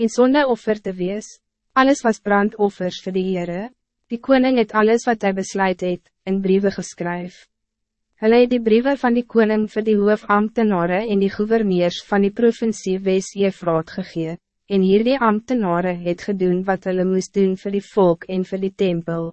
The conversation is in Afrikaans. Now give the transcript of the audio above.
en sondeoffer te wees. Alles was brandoffers voor die Heere. Die koning het alles wat hij besluit het, in brieven geskryf. Hulle het die brieven van die koning vir die hoofambtenare en die gouverneurs van die provincie Wes-Jefraat gegee, en hier die ambtenare het gedoen wat hulle moest doen voor die volk en voor die tempel.